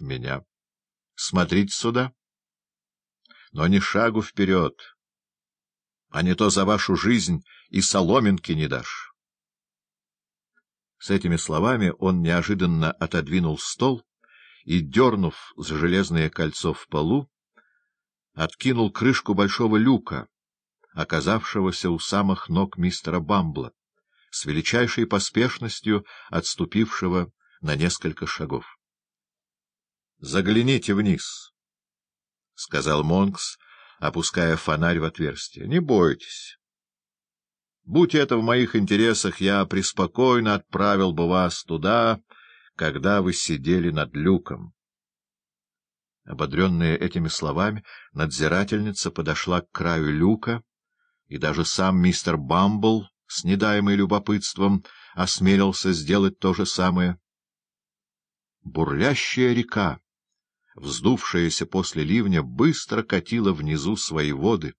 меня. Смотрите сюда. Но ни шагу вперед, а не то за вашу жизнь и соломинки не дашь. С этими словами он неожиданно отодвинул стол и, дернув за железное кольцо в полу, откинул крышку большого люка, оказавшегося у самых ног мистера Бамбла, с величайшей поспешностью отступившего на несколько шагов. — Загляните вниз, — сказал Монкс, опуская фонарь в отверстие. — Не бойтесь. Будь это в моих интересах, я преспокойно отправил бы вас туда, когда вы сидели над люком. Ободренная этими словами, надзирательница подошла к краю люка, и даже сам мистер Бамбл, с недаемой любопытством, осмелился сделать то же самое. Бурлящая река, вздувшаяся после ливня, быстро катила внизу свои воды,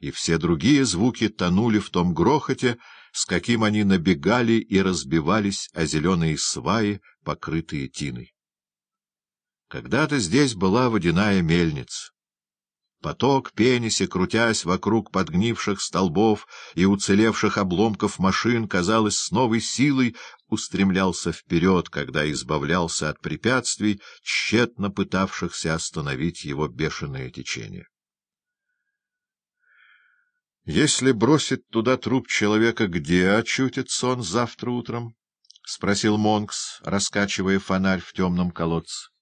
и все другие звуки тонули в том грохоте, с каким они набегали и разбивались о зеленые сваи, покрытые тиной. Когда-то здесь была водяная мельница. Поток, пениси, крутясь вокруг подгнивших столбов и уцелевших обломков машин, казалось, с новой силой устремлялся вперед, когда избавлялся от препятствий, тщетно пытавшихся остановить его бешеное течение. Если бросит туда труп человека, где очутится он завтра утром? — спросил Монкс, раскачивая фонарь в темном колодце. —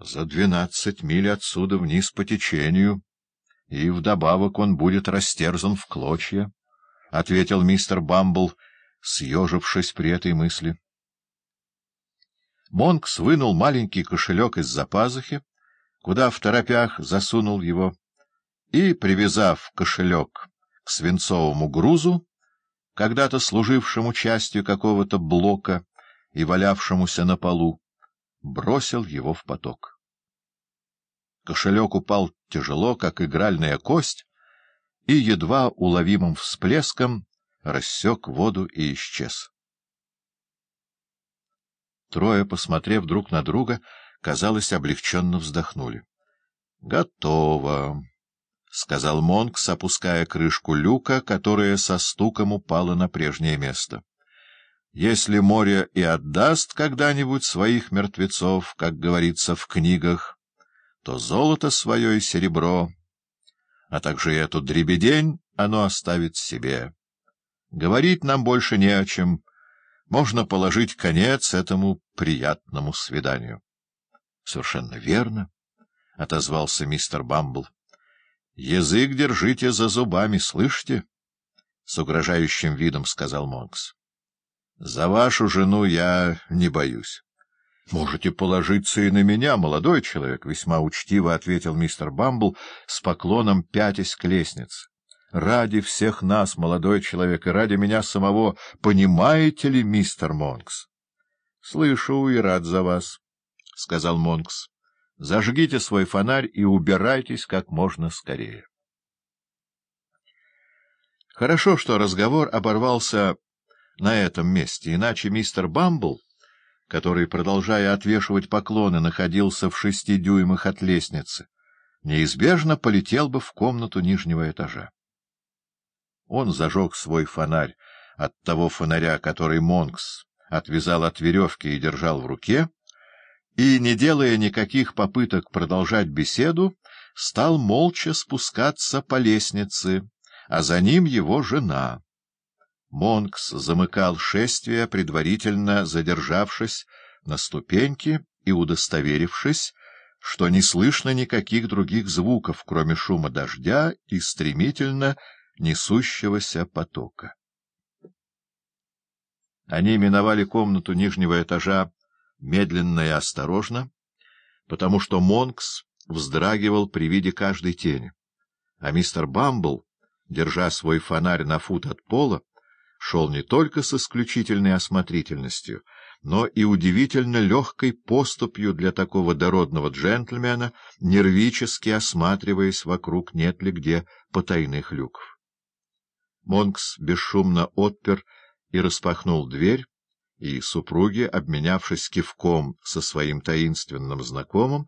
За двенадцать миль отсюда вниз по течению, и вдобавок он будет растерзан в клочья, — ответил мистер Бамбл, съежившись при этой мысли. Монкс вынул маленький кошелек из-за пазухи, куда в торопях засунул его и, привязав кошелек к свинцовому грузу, когда-то служившему частью какого-то блока и валявшемуся на полу, бросил его в поток. Кошелек упал тяжело, как игральная кость, и едва уловимым всплеском рассек воду и исчез. Трое, посмотрев друг на друга, казалось, облегченно вздохнули. — Готово. — сказал Монкс, опуская крышку люка, которая со стуком упала на прежнее место. — Если море и отдаст когда-нибудь своих мертвецов, как говорится в книгах, то золото свое и серебро, а также эту дребедень оно оставит себе. Говорить нам больше не о чем. Можно положить конец этому приятному свиданию. — Совершенно верно, — отозвался мистер Бамбл. Язык держите за зубами, слышите? — с угрожающим видом сказал Монкс. — За вашу жену я не боюсь. — Можете положиться и на меня, молодой человек, — весьма учтиво ответил мистер Бамбл, с поклоном пятясь к лестнице. — Ради всех нас, молодой человек, и ради меня самого, понимаете ли, мистер Монкс? — Слышу и рад за вас, — сказал Монкс. Зажгите свой фонарь и убирайтесь как можно скорее. Хорошо, что разговор оборвался на этом месте, иначе мистер Бамбл, который, продолжая отвешивать поклоны, находился в шести дюймах от лестницы, неизбежно полетел бы в комнату нижнего этажа. Он зажег свой фонарь от того фонаря, который Монкс отвязал от веревки и держал в руке, и, не делая никаких попыток продолжать беседу, стал молча спускаться по лестнице, а за ним его жена. Монкс замыкал шествие, предварительно задержавшись на ступеньке и удостоверившись, что не слышно никаких других звуков, кроме шума дождя и стремительно несущегося потока. Они миновали комнату нижнего этажа медленно и осторожно, потому что Монкс вздрагивал при виде каждой тени, а мистер Бамбл, держа свой фонарь на фут от пола, шел не только с исключительной осмотрительностью, но и удивительно легкой поступью для такого дородного джентльмена, нервически осматриваясь вокруг нет ли где потайных люков. Монкс бесшумно отпер и распахнул дверь, и супруги, обменявшись кивком со своим таинственным знакомым,